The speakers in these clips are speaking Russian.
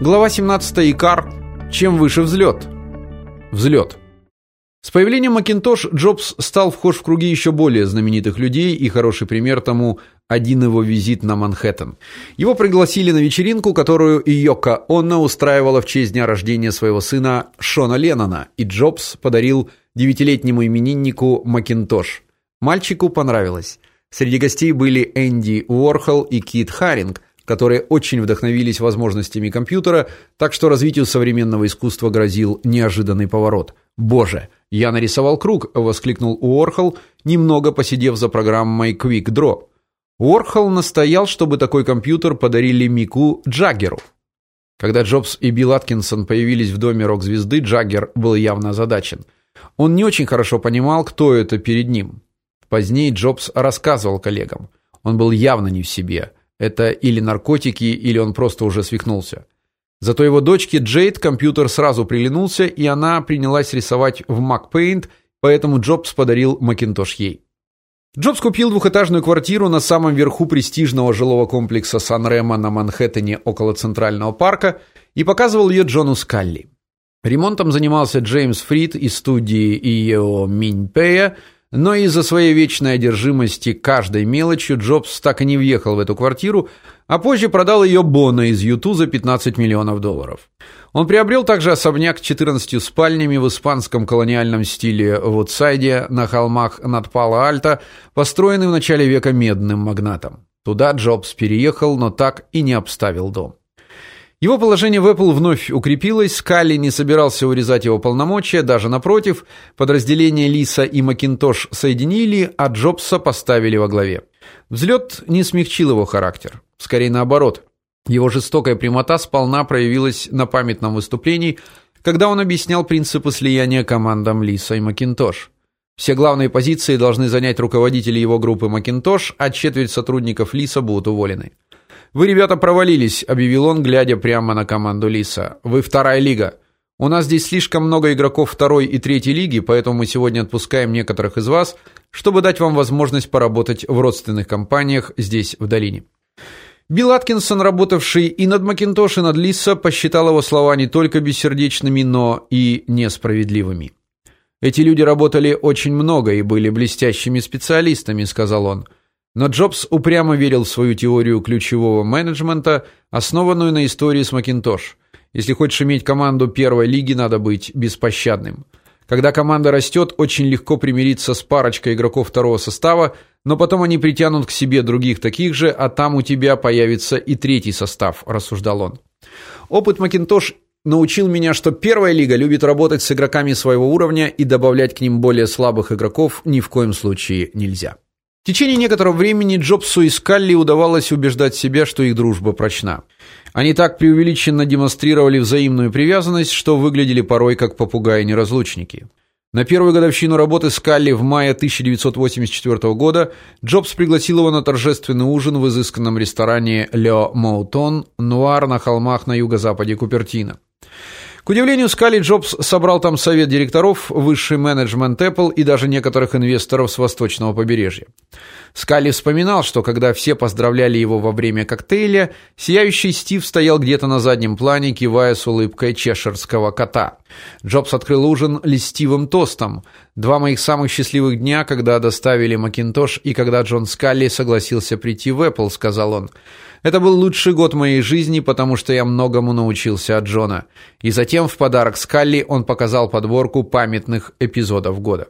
Глава 17. Икар. Чем выше взлет? Взлет. С появлением Macintosh Джобс стал вхож в круги еще более знаменитых людей, и хороший пример тому один его визит на Манхэттен. Его пригласили на вечеринку, которую Йоко Онно устраивала в честь дня рождения своего сына Шона Леннона, и Джобс подарил девятилетнему имениннику Macintosh. Мальчику понравилось. Среди гостей были Энди Уорхол и Кит Харинг, которые очень вдохновились возможностями компьютера, так что развитию современного искусства грозил неожиданный поворот. Боже, я нарисовал круг, воскликнул Уорхол, немного посидев за программой Quick Draw. Уорхол настоял, чтобы такой компьютер подарили Мику Джаггеру. Когда Джобс и Билл Аткинсон появились в доме рок-звезды, Джаггер был явно озадачен. Он не очень хорошо понимал, кто это перед ним. Позднее Джобс рассказывал коллегам. Он был явно не в себе. Это или наркотики, или он просто уже свихнулся. Зато его дочке Джейд компьютер сразу приглянулся, и она принялась рисовать в MacPaint, поэтому Джобс подарил Macintosh ей. Джобс купил двухэтажную квартиру на самом верху престижного жилого комплекса Сан-Ремо на Манхэттене около Центрального парка и показывал ее Джону Скалли. Ремонтом занимался Джеймс Фрид из студии EO Миньпея, но из-за своей вечной одержимости каждой мелочью Джобс так и не въехал в эту квартиру, а позже продал ее Бона из Юту за 15 миллионов долларов. Он приобрел также особняк с 14 спальнями в испанском колониальном стиле в Утсайде на холмах над Пало-Альто, построенный в начале века медным магнатом. Туда Джобс переехал, но так и не обставил дом. Его положение в Apple вновь укрепилось, Скалли не собирался урезать его полномочия, даже напротив, подразделения Лиса и Макинтош соединили, а Джобса поставили во главе. Взлет не смягчил его характер, скорее наоборот. Его жестокая прямота сполна проявилась на памятном выступлении, когда он объяснял принципы слияния командам Лиса и Макинтош. Все главные позиции должны занять руководители его группы Макинтош, а четверть сотрудников Лиса будут уволены. Вы, ребята, провалились, объявил он, глядя прямо на команду Лиса. Вы вторая лига. У нас здесь слишком много игроков второй и третьей лиги, поэтому мы сегодня отпускаем некоторых из вас, чтобы дать вам возможность поработать в родственных компаниях здесь в долине. Билл Аткинсон, работавший и над Макинтош, и над Лиса, посчитал его слова не только бессердечными, но и несправедливыми. Эти люди работали очень много и были блестящими специалистами, сказал он. Но Джобс упрямо верил в свою теорию ключевого менеджмента, основанную на истории с Macintosh. Если хочешь иметь команду первой лиги, надо быть беспощадным. Когда команда растет, очень легко примириться с парочкой игроков второго состава, но потом они притянут к себе других таких же, а там у тебя появится и третий состав, рассуждал он. Опыт Macintosh научил меня, что первая лига любит работать с игроками своего уровня и добавлять к ним более слабых игроков ни в коем случае нельзя. В течение некоторого времени Джобсу и Скалли удавалось убеждать себя, что их дружба прочна. Они так преувеличенно демонстрировали взаимную привязанность, что выглядели порой как попугаи-неразлучники. На первую годовщину работы Скалли в мае 1984 года Джобс пригласил его на торжественный ужин в изысканном ресторане Le Mouton Нуар на холмах на юго-западе Купертино. К удивлению Скали Джобс собрал там совет директоров, высший менеджмент Apple и даже некоторых инвесторов с восточного побережья. Скали вспоминал, что когда все поздравляли его во время коктейля, сияющий Стив стоял где-то на заднем плане, кивая с улыбкой чеширского кота. Джобс открыл ужин листивым тостом. Два моих самых счастливых дня, когда доставили Macintosh и когда Джон Скалли согласился прийти в Apple, сказал он. Это был лучший год моей жизни, потому что я многому научился от Джона. И затем в подарок Скалли он показал подборку памятных эпизодов года.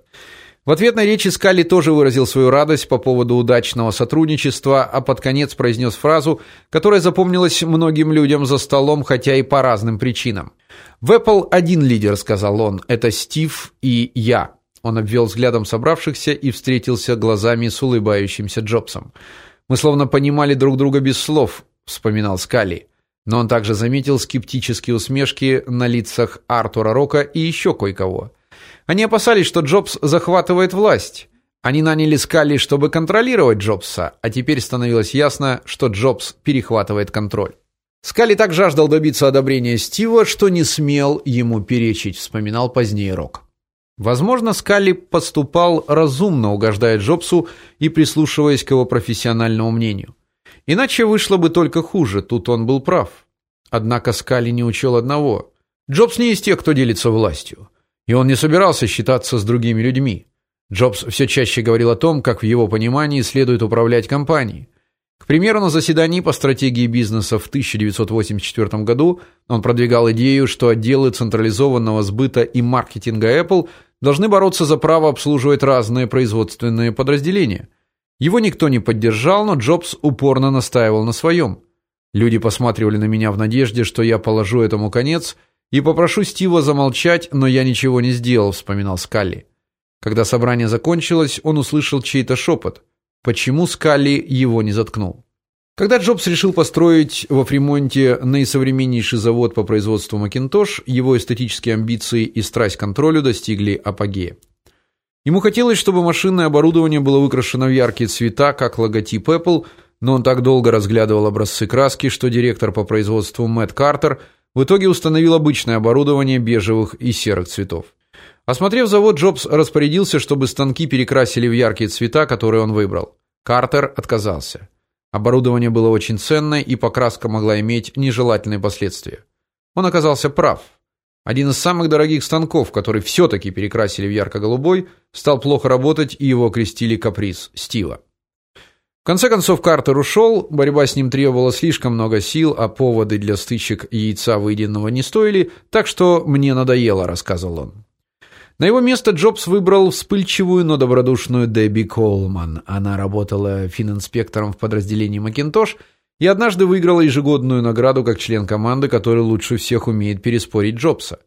В ответной речи Скалли тоже выразил свою радость по поводу удачного сотрудничества, а под конец произнес фразу, которая запомнилась многим людям за столом, хотя и по разным причинам. В Apple один лидер, сказал он. Это Стив и я. Он обвел взглядом собравшихся и встретился глазами с улыбающимся Джобсом. Мы словно понимали друг друга без слов, вспоминал Скалли. Но он также заметил скептические усмешки на лицах Артура Рока и еще кое-кого. Они опасались, что Джобс захватывает власть. Они наняли Скалли, чтобы контролировать Джобса, а теперь становилось ясно, что Джобс перехватывает контроль. Скалли так жаждал добиться одобрения Стива, что не смел ему перечить, вспоминал позднее Рок. Возможно, Скалли поступал разумно, угождая Джобсу и прислушиваясь к его профессиональному мнению. Иначе вышло бы только хуже, тут он был прав. Однако Скали не учел одного. Джобс не из тех, кто делится властью, и он не собирался считаться с другими людьми. Джобс все чаще говорил о том, как в его понимании следует управлять компанией. К примеру, на заседании по стратегии бизнеса в 1984 году он продвигал идею, что отделы централизованного сбыта и маркетинга Apple должны бороться за право обслуживать разные производственные подразделения. Его никто не поддержал, но Джобс упорно настаивал на своем. Люди посматривали на меня в надежде, что я положу этому конец и попрошу Стива замолчать, но я ничего не сделал, вспоминал Скалли. Когда собрание закончилось, он услышал чей-то шепот. Почему Скалли его не заткнул? Когда Джобс решил построить во Фримонте наисовременнейший завод по производству Macintosh, его эстетические амбиции и страсть к контролю достигли апогея. Ему хотелось, чтобы машинное оборудование было выкрашено в яркие цвета, как логотип Apple, но он так долго разглядывал образцы краски, что директор по производству Мэтт Картер в итоге установил обычное оборудование бежевых и серых цветов. Осмотрев завод, Джобс распорядился, чтобы станки перекрасили в яркие цвета, которые он выбрал. Картер отказался. Оборудование было очень ценное, и покраска могла иметь нежелательные последствия. Он оказался прав. Один из самых дорогих станков, который все таки перекрасили в ярко-голубой, стал плохо работать, и его крестили каприз Стива. В конце концов Картер ушел, борьба с ним требовала слишком много сил, а поводы для стычек яйца выеденного не стоили, так что мне надоело, рассказывал он. На его место Джобс выбрал вспыльчивую, но добродушную Дебби Колман. Она работала фининспектором в подразделении Macintosh и однажды выиграла ежегодную награду как член команды, который лучше всех умеет переспорить Джобса.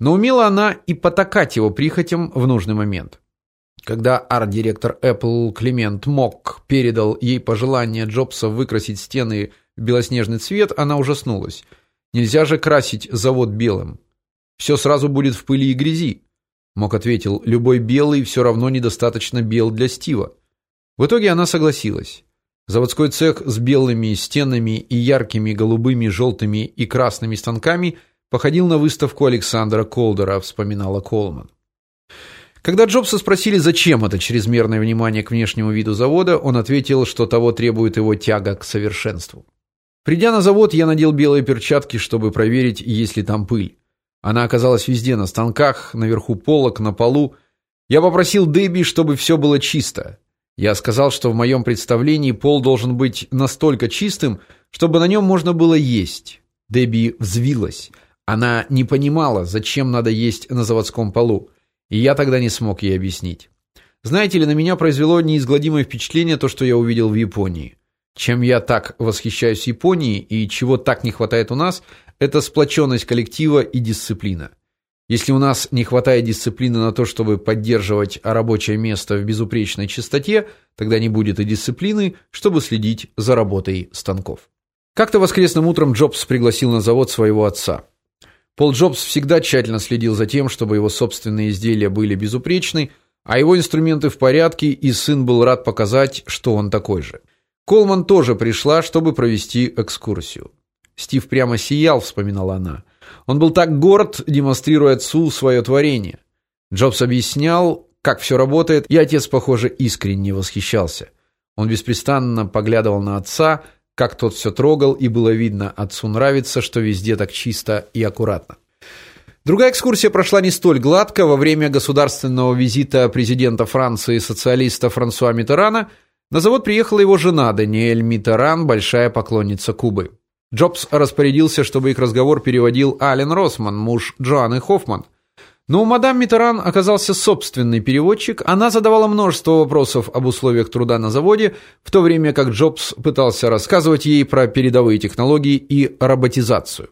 Но умела она и потакать его прихотям в нужный момент. Когда арт-директор Apple Климент Мок передал ей пожелание Джобса выкрасить стены в белоснежный цвет, она ужаснулась. Нельзя же красить завод белым. Все сразу будет в пыли и грязи. Мок ответил: "Любой белый все равно недостаточно бел для Стива". В итоге она согласилась. Заводской цех с белыми стенами и яркими голубыми, желтыми и красными станками походил на выставку Александра Колдера, вспоминала Колман. Когда Джобса спросили, зачем это чрезмерное внимание к внешнему виду завода, он ответил, что того требует его тяга к совершенству. Придя на завод, я надел белые перчатки, чтобы проверить, есть ли там пыль. Она оказалась везде, на станках, наверху полок, на полу. Я попросил Дебби, чтобы все было чисто. Я сказал, что в моем представлении пол должен быть настолько чистым, чтобы на нем можно было есть. Дебби взвилась. Она не понимала, зачем надо есть на заводском полу, и я тогда не смог ей объяснить. Знаете ли, на меня произвело неизгладимое впечатление то, что я увидел в Японии. Чем я так восхищаюсь Японией и чего так не хватает у нас, это сплоченность коллектива и дисциплина. Если у нас не хватает дисциплины на то, чтобы поддерживать рабочее место в безупречной чистоте, тогда не будет и дисциплины, чтобы следить за работой станков. Как-то воскресным утром Джобс пригласил на завод своего отца. Пол Джобс всегда тщательно следил за тем, чтобы его собственные изделия были безупречны, а его инструменты в порядке, и сын был рад показать, что он такой же. Колман тоже пришла, чтобы провести экскурсию. Стив прямо сиял, вспоминала она. Он был так горд, демонстрируя отцу свое творение. Джобс объяснял, как все работает, и отец, похоже, искренне восхищался. Он беспрестанно поглядывал на отца, как тот все трогал, и было видно, отцу нравится, что везде так чисто и аккуратно. Другая экскурсия прошла не столь гладко. Во время государственного визита президента Франции социалиста Франсуа Миттерана на завод приехала его жена Даниэль Миттеран, большая поклонница Кубы. Джобс распорядился, чтобы их разговор переводил Ален Росман, муж Джоанны Хоффман. Но у мадам Миттеран оказался собственный переводчик. Она задавала множество вопросов об условиях труда на заводе, в то время как Джобс пытался рассказывать ей про передовые технологии и роботизацию.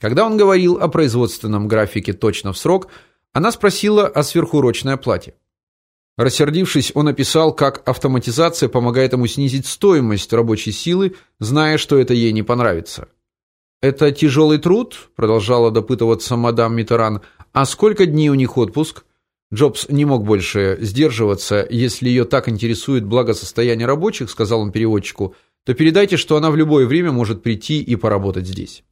Когда он говорил о производственном графике точно в срок, она спросила о сверхурочной оплате. Рассердившись, он описал, как автоматизация помогает ему снизить стоимость рабочей силы, зная, что это ей не понравится. Это тяжелый труд, продолжала допытываться мадам Митеран. А сколько дней у них отпуск? Джобс не мог больше сдерживаться. Если ее так интересует благосостояние рабочих, сказал он переводчику, то передайте, что она в любое время может прийти и поработать здесь.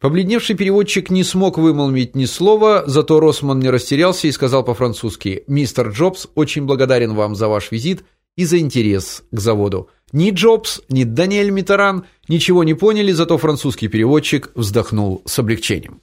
Побледневший переводчик не смог вымолвить ни слова, зато Росман не растерялся и сказал по-французски: "Мистер Джобс очень благодарен вам за ваш визит и за интерес к заводу. Ни Джобс, ни Даниэль Митаран ничего не поняли, зато французский переводчик вздохнул с облегчением.